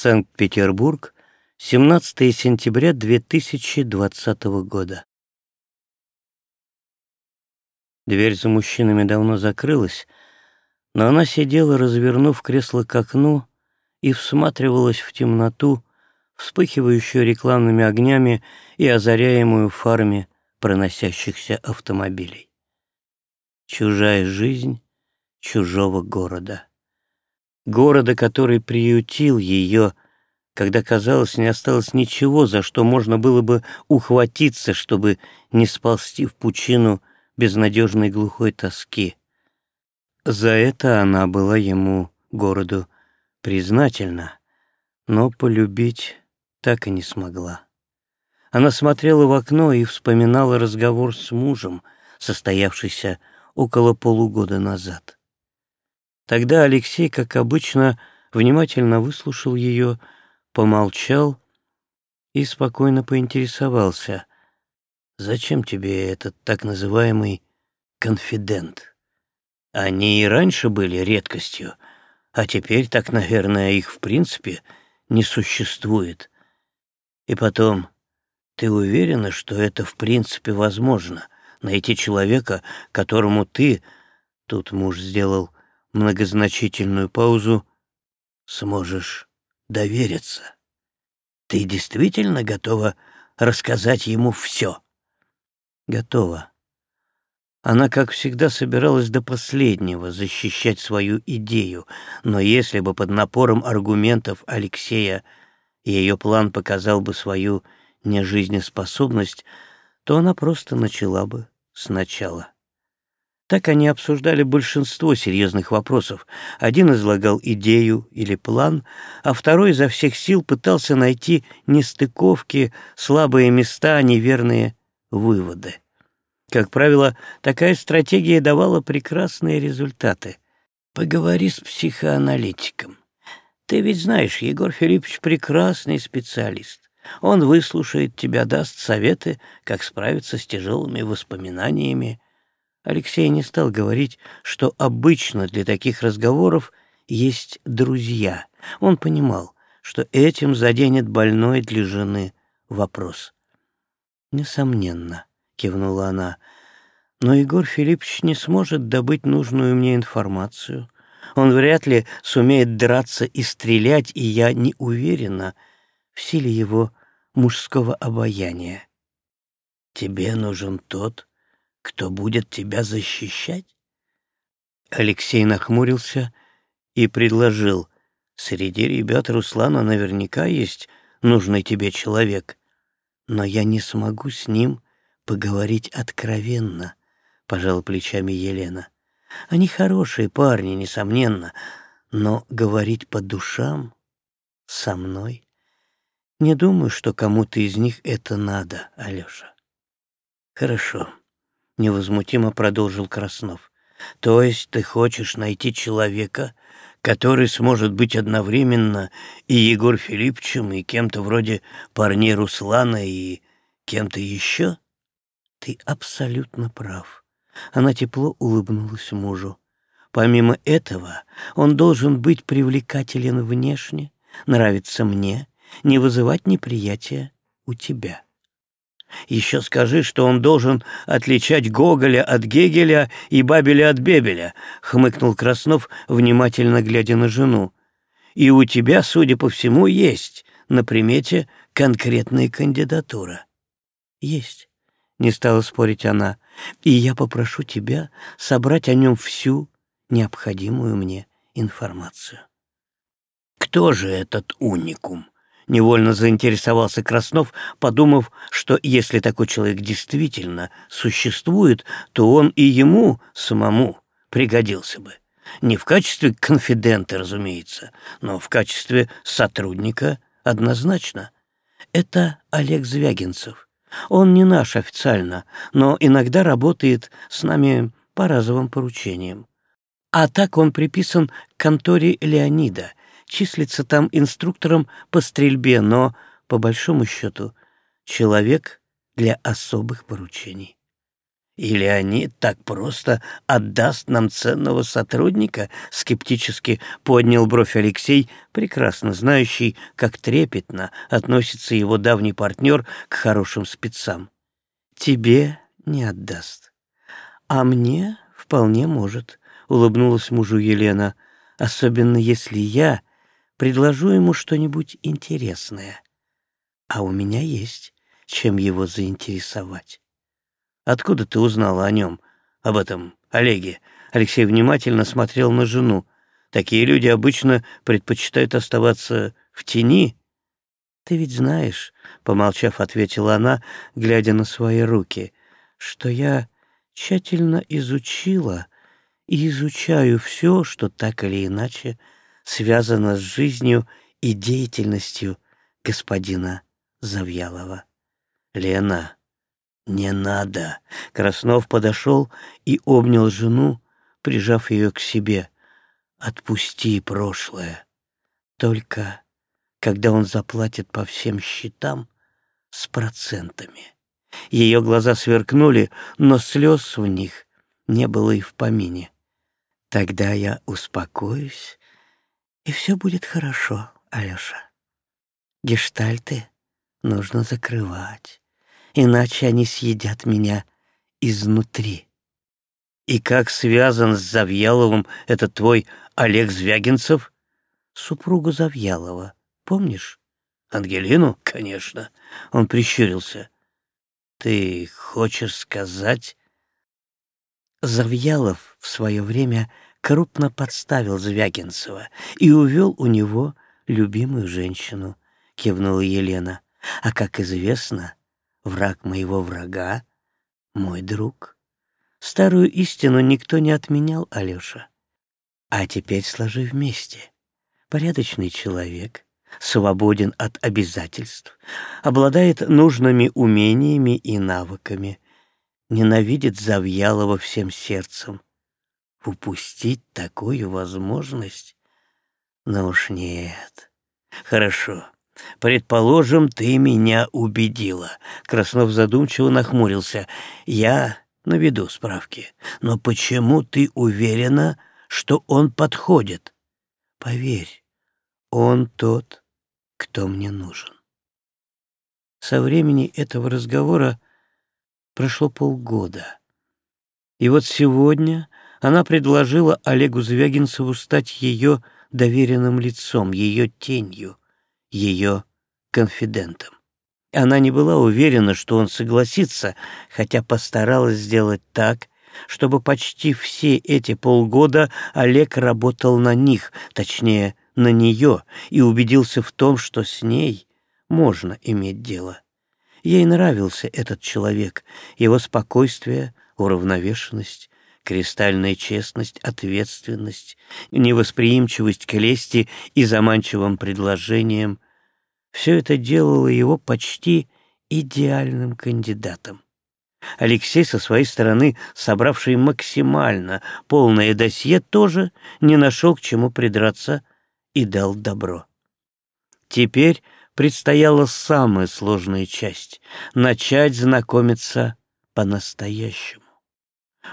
Санкт-Петербург, 17 сентября 2020 года. Дверь за мужчинами давно закрылась, но она сидела, развернув кресло к окну, и всматривалась в темноту, вспыхивающую рекламными огнями и озаряемую фарами проносящихся автомобилей. Чужая жизнь чужого города города, который приютил ее, когда, казалось, не осталось ничего, за что можно было бы ухватиться, чтобы не сползти в пучину безнадежной глухой тоски. За это она была ему, городу, признательна, но полюбить так и не смогла. Она смотрела в окно и вспоминала разговор с мужем, состоявшийся около полугода назад. Тогда Алексей, как обычно, внимательно выслушал ее, помолчал и спокойно поинтересовался, «Зачем тебе этот так называемый конфидент? Они и раньше были редкостью, а теперь так, наверное, их в принципе не существует. И потом, ты уверена, что это в принципе возможно, найти человека, которому ты...» Тут муж сделал многозначительную паузу, сможешь довериться. Ты действительно готова рассказать ему все? Готова. Она, как всегда, собиралась до последнего защищать свою идею, но если бы под напором аргументов Алексея ее план показал бы свою нежизнеспособность, то она просто начала бы сначала. Так они обсуждали большинство серьезных вопросов. Один излагал идею или план, а второй изо всех сил пытался найти нестыковки, слабые места, неверные выводы. Как правило, такая стратегия давала прекрасные результаты. Поговори с психоаналитиком. Ты ведь знаешь, Егор Филиппович прекрасный специалист. Он выслушает тебя, даст советы, как справиться с тяжелыми воспоминаниями, Алексей не стал говорить, что обычно для таких разговоров есть друзья. Он понимал, что этим заденет больной для жены вопрос. «Несомненно», — кивнула она, — «но Егор Филиппович не сможет добыть нужную мне информацию. Он вряд ли сумеет драться и стрелять, и я не уверена в силе его мужского обаяния. Тебе нужен тот, кто будет тебя защищать? Алексей нахмурился и предложил. Среди ребят Руслана наверняка есть нужный тебе человек. Но я не смогу с ним поговорить откровенно, пожал плечами Елена. Они хорошие парни, несомненно, но говорить по душам со мной не думаю, что кому-то из них это надо, Алёша. Хорошо невозмутимо продолжил Краснов. То есть ты хочешь найти человека, который сможет быть одновременно и Егор Филипповичем, и кем-то вроде парней Руслана, и кем-то еще? Ты абсолютно прав. Она тепло улыбнулась мужу. Помимо этого, он должен быть привлекателен внешне, нравиться мне, не вызывать неприятия у тебя. Еще скажи, что он должен отличать Гоголя от Гегеля и Бабеля от Бебеля, — хмыкнул Краснов, внимательно глядя на жену. И у тебя, судя по всему, есть на примете конкретная кандидатура. Есть, — не стала спорить она, — и я попрошу тебя собрать о нем всю необходимую мне информацию. Кто же этот уникум? Невольно заинтересовался Краснов, подумав, что если такой человек действительно существует, то он и ему самому пригодился бы. Не в качестве конфидента, разумеется, но в качестве сотрудника однозначно. Это Олег Звягинцев. Он не наш официально, но иногда работает с нами по разовым поручениям. А так он приписан к конторе Леонида, числится там инструктором по стрельбе, но, по большому счету, человек для особых поручений. Или они так просто отдаст нам ценного сотрудника? Скептически поднял бровь Алексей, прекрасно знающий, как трепетно относится его давний партнер к хорошим спецам. Тебе не отдаст. А мне вполне может, улыбнулась мужу Елена, особенно если я предложу ему что-нибудь интересное. А у меня есть чем его заинтересовать. Откуда ты узнала о нем, об этом Олеге? Алексей внимательно смотрел на жену. Такие люди обычно предпочитают оставаться в тени. Ты ведь знаешь, помолчав, ответила она, глядя на свои руки, что я тщательно изучила и изучаю все, что так или иначе связано с жизнью и деятельностью господина Завьялова. Лена, «Не надо!» Краснов подошел и обнял жену, прижав ее к себе. «Отпусти прошлое. Только когда он заплатит по всем счетам с процентами». Ее глаза сверкнули, но слез в них не было и в помине. «Тогда я успокоюсь, и все будет хорошо, Алеша. Гештальты нужно закрывать иначе они съедят меня изнутри. И как связан с Завьяловым этот твой Олег Звягинцев? Супруга Завьялова, помнишь? Ангелину, конечно. Он прищурился. Ты хочешь сказать... Завьялов в свое время крупно подставил Звягинцева и увел у него любимую женщину, кивнула Елена. А как известно, Враг моего врага — мой друг. Старую истину никто не отменял, Алёша. А теперь сложи вместе. Порядочный человек, свободен от обязательств, обладает нужными умениями и навыками, ненавидит Завьялова всем сердцем. Упустить такую возможность? Ну уж нет. Хорошо. Предположим, ты меня убедила. Краснов задумчиво нахмурился. Я наведу справки. Но почему ты уверена, что он подходит? Поверь, он тот, кто мне нужен. Со времени этого разговора прошло полгода. И вот сегодня она предложила Олегу Звягинцеву стать ее доверенным лицом, ее тенью — ее конфидентом. Она не была уверена, что он согласится, хотя постаралась сделать так, чтобы почти все эти полгода Олег работал на них, точнее, на нее, и убедился в том, что с ней можно иметь дело. Ей нравился этот человек, его спокойствие, уравновешенность, кристальная честность, ответственность, невосприимчивость к лести и заманчивым предложениям — все это делало его почти идеальным кандидатом. Алексей со своей стороны, собравший максимально полное досье, тоже не нашел к чему придраться и дал добро. Теперь предстояла самая сложная часть — начать знакомиться по-настоящему.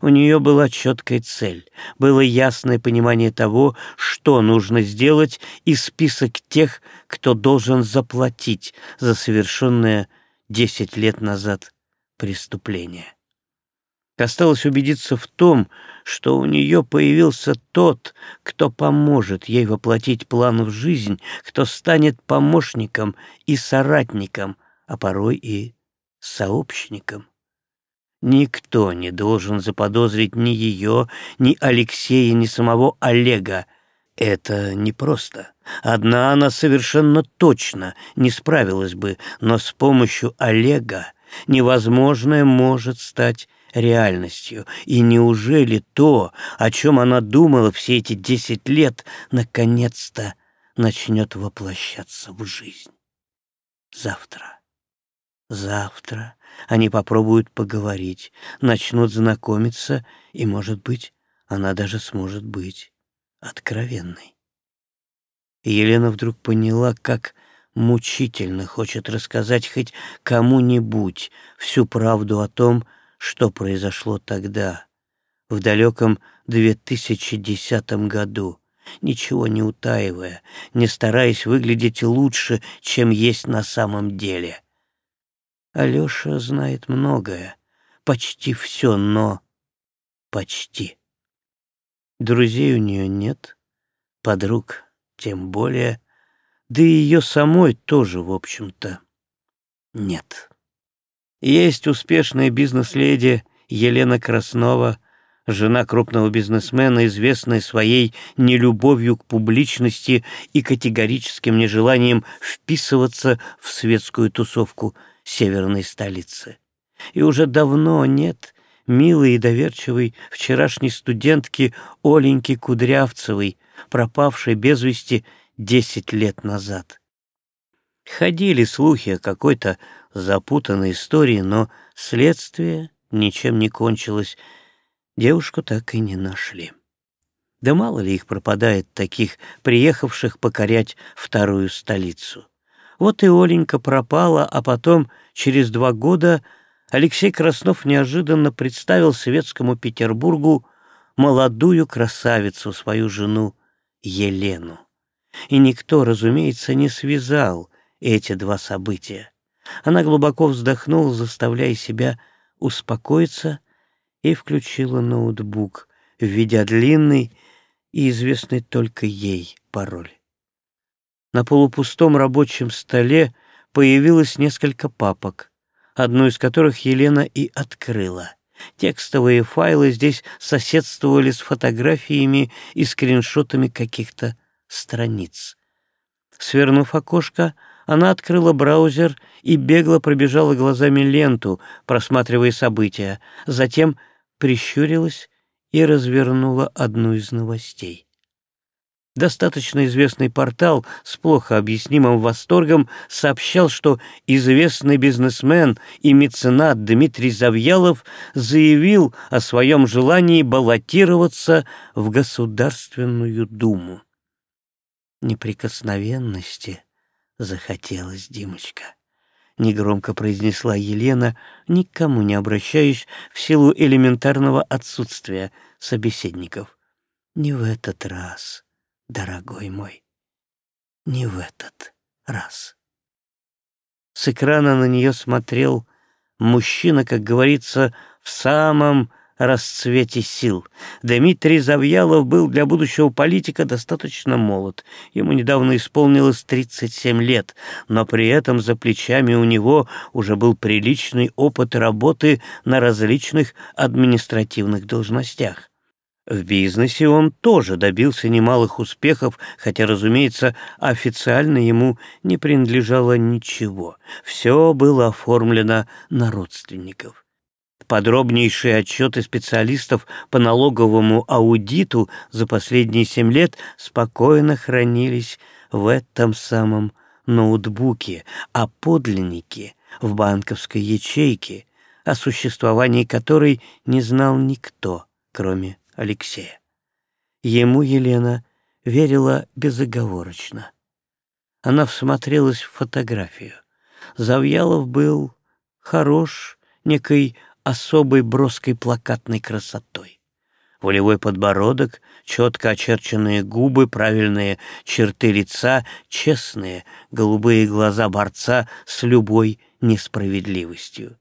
У нее была четкая цель, было ясное понимание того, что нужно сделать, и список тех, кто должен заплатить за совершенное десять лет назад преступление. Осталось убедиться в том, что у нее появился тот, кто поможет ей воплотить план в жизнь, кто станет помощником и соратником, а порой и сообщником. Никто не должен заподозрить ни ее, ни Алексея, ни самого Олега. Это непросто. Одна она совершенно точно не справилась бы, но с помощью Олега невозможное может стать реальностью. И неужели то, о чем она думала все эти десять лет, наконец-то начнет воплощаться в жизнь? Завтра. Завтра они попробуют поговорить, начнут знакомиться, и, может быть, она даже сможет быть откровенной. Елена вдруг поняла, как мучительно хочет рассказать хоть кому-нибудь всю правду о том, что произошло тогда, в далеком 2010 году, ничего не утаивая, не стараясь выглядеть лучше, чем есть на самом деле. Алеша знает многое, почти все, но почти. Друзей у нее нет, подруг тем более, да и ее самой тоже, в общем-то, нет. Есть успешная бизнес-леди Елена Краснова, жена крупного бизнесмена, известная своей нелюбовью к публичности и категорическим нежеланием вписываться в светскую тусовку северной столицы. И уже давно нет милой и доверчивой вчерашней студентки Оленьки Кудрявцевой, пропавшей без вести десять лет назад. Ходили слухи о какой-то запутанной истории, но следствие ничем не кончилось. Девушку так и не нашли. Да мало ли их пропадает таких, приехавших покорять вторую столицу. Вот и Оленька пропала, а потом, через два года, Алексей Краснов неожиданно представил светскому Петербургу молодую красавицу, свою жену Елену. И никто, разумеется, не связал эти два события. Она глубоко вздохнула, заставляя себя успокоиться, и включила ноутбук, введя длинный и известный только ей пароль. На полупустом рабочем столе появилось несколько папок, одну из которых Елена и открыла. Текстовые файлы здесь соседствовали с фотографиями и скриншотами каких-то страниц. Свернув окошко, она открыла браузер и бегло пробежала глазами ленту, просматривая события, затем прищурилась и развернула одну из новостей. Достаточно известный портал с плохо объяснимым восторгом сообщал, что известный бизнесмен и меценат Дмитрий Завьялов заявил о своем желании баллотироваться в Государственную Думу. Неприкосновенности захотелось, Димочка. Негромко произнесла Елена, никому не обращаясь в силу элементарного отсутствия собеседников. Не в этот раз дорогой мой, не в этот раз. С экрана на нее смотрел мужчина, как говорится, в самом расцвете сил. Дмитрий Завьялов был для будущего политика достаточно молод. Ему недавно исполнилось 37 лет, но при этом за плечами у него уже был приличный опыт работы на различных административных должностях. В бизнесе он тоже добился немалых успехов, хотя, разумеется, официально ему не принадлежало ничего. Все было оформлено на родственников. Подробнейшие отчеты специалистов по налоговому аудиту за последние семь лет спокойно хранились в этом самом ноутбуке, а подлинники — в банковской ячейке, о существовании которой не знал никто, кроме Алексея. Ему Елена верила безоговорочно. Она всмотрелась в фотографию. Завьялов был хорош некой особой броской плакатной красотой. Волевой подбородок, четко очерченные губы, правильные черты лица, честные голубые глаза борца с любой несправедливостью.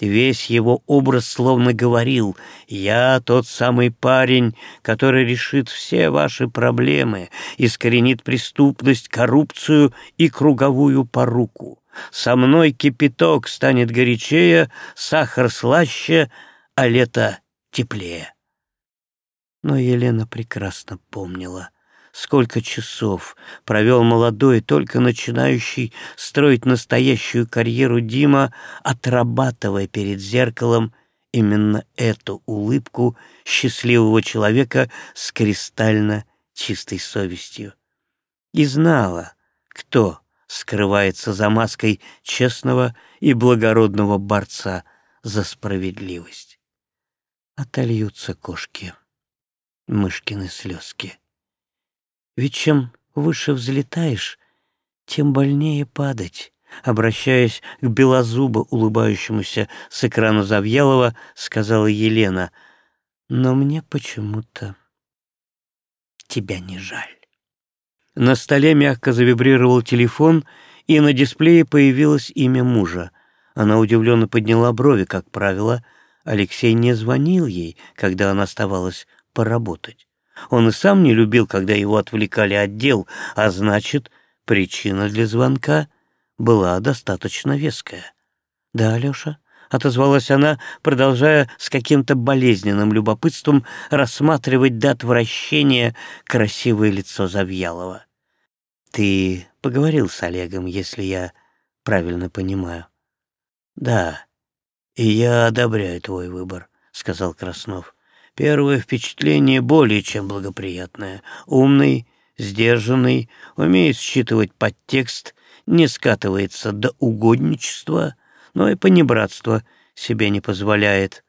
Весь его образ словно говорил «Я тот самый парень, который решит все ваши проблемы, искоренит преступность, коррупцию и круговую поруку. Со мной кипяток станет горячее, сахар слаще, а лето теплее». Но Елена прекрасно помнила — сколько часов провел молодой, только начинающий строить настоящую карьеру Дима, отрабатывая перед зеркалом именно эту улыбку счастливого человека с кристально чистой совестью. И знала, кто скрывается за маской честного и благородного борца за справедливость. Отольются кошки, мышкины слезки. Ведь чем выше взлетаешь, тем больнее падать, Обращаясь к белозубо улыбающемуся с экрана Завьялова, сказала Елена, «Но мне почему-то тебя не жаль». На столе мягко завибрировал телефон, и на дисплее появилось имя мужа. Она удивленно подняла брови, как правило. Алексей не звонил ей, когда она оставалась поработать. Он и сам не любил, когда его отвлекали от дел, а значит, причина для звонка была достаточно веская. «Да, Алеша?» — отозвалась она, продолжая с каким-то болезненным любопытством рассматривать до отвращения красивое лицо Завьялова. «Ты поговорил с Олегом, если я правильно понимаю?» «Да, и я одобряю твой выбор», — сказал Краснов. «Первое впечатление более чем благоприятное. Умный, сдержанный, умеет считывать подтекст, не скатывается до угодничества, но и понебратства себе не позволяет.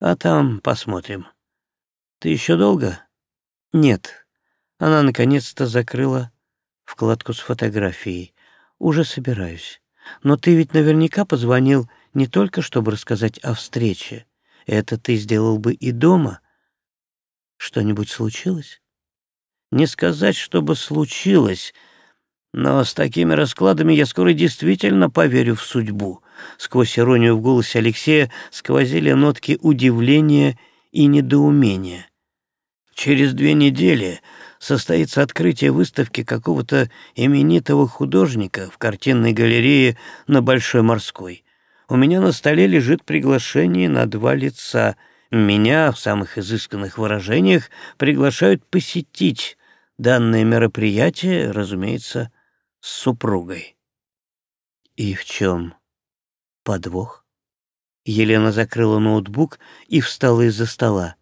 А там посмотрим. Ты еще долго? Нет. Она наконец-то закрыла вкладку с фотографией. Уже собираюсь. Но ты ведь наверняка позвонил не только, чтобы рассказать о встрече. Это ты сделал бы и дома. Что-нибудь случилось? Не сказать, чтобы случилось, но с такими раскладами я скоро действительно поверю в судьбу. Сквозь иронию в голосе Алексея сквозили нотки удивления и недоумения. Через две недели состоится открытие выставки какого-то именитого художника в картинной галерее на Большой Морской. У меня на столе лежит приглашение на два лица. Меня в самых изысканных выражениях приглашают посетить данное мероприятие, разумеется, с супругой. И в чем подвох? Елена закрыла ноутбук и встала из-за стола.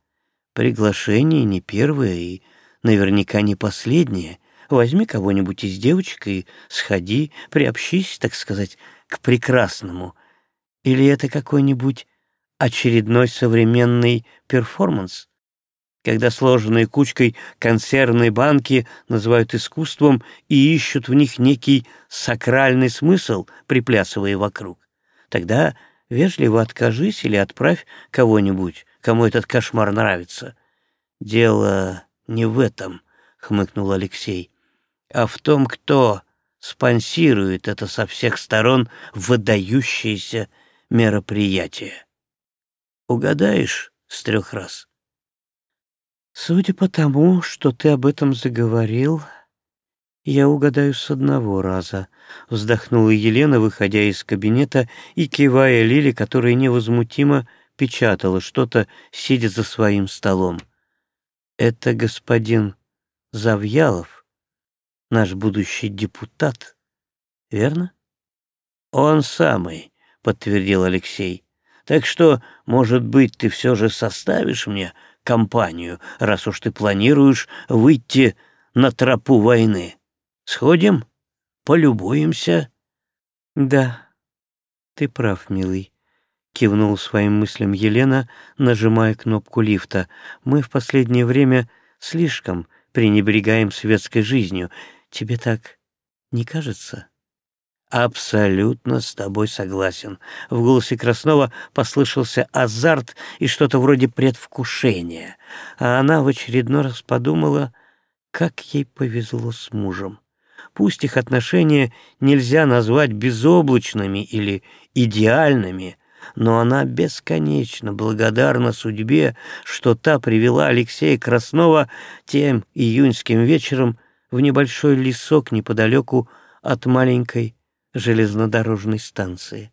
Приглашение не первое и наверняка не последнее. Возьми кого-нибудь из девочек и сходи, приобщись, так сказать, к прекрасному. Или это какой-нибудь очередной современный перформанс? когда сложенные кучкой консервные банки называют искусством и ищут в них некий сакральный смысл, приплясывая вокруг. Тогда вежливо откажись или отправь кого-нибудь, кому этот кошмар нравится. «Дело не в этом», — хмыкнул Алексей, «а в том, кто спонсирует это со всех сторон выдающееся мероприятие. Угадаешь с трех раз?» Судя по тому, что ты об этом заговорил, я угадаю с одного раза, вздохнула Елена, выходя из кабинета и кивая Лиле, которая невозмутимо печатала что-то, сидя за своим столом. Это господин Завьялов, наш будущий депутат, верно? Он самый, подтвердил Алексей. Так что, может быть, ты все же составишь мне компанию, раз уж ты планируешь выйти на тропу войны. Сходим? Полюбуемся?» «Да, ты прав, милый», — кивнул своим мыслям Елена, нажимая кнопку лифта. «Мы в последнее время слишком пренебрегаем светской жизнью. Тебе так не кажется?» «Абсолютно с тобой согласен». В голосе Краснова послышался азарт и что-то вроде предвкушения, а она в очередной раз подумала, как ей повезло с мужем. Пусть их отношения нельзя назвать безоблачными или идеальными, но она бесконечно благодарна судьбе, что та привела Алексея Краснова тем июньским вечером в небольшой лесок неподалеку от маленькой железнодорожной станции.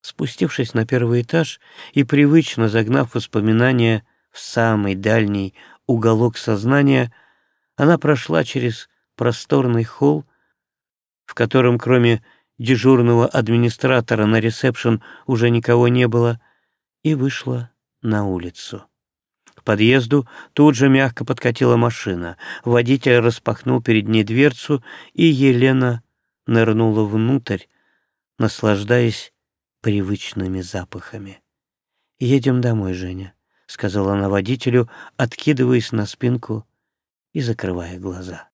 Спустившись на первый этаж и привычно загнав воспоминания в самый дальний уголок сознания, она прошла через просторный холл, в котором кроме дежурного администратора на ресепшн уже никого не было, и вышла на улицу. К подъезду тут же мягко подкатила машина. Водитель распахнул перед ней дверцу, и Елена нырнула внутрь, наслаждаясь привычными запахами. «Едем домой, Женя», — сказала она водителю, откидываясь на спинку и закрывая глаза.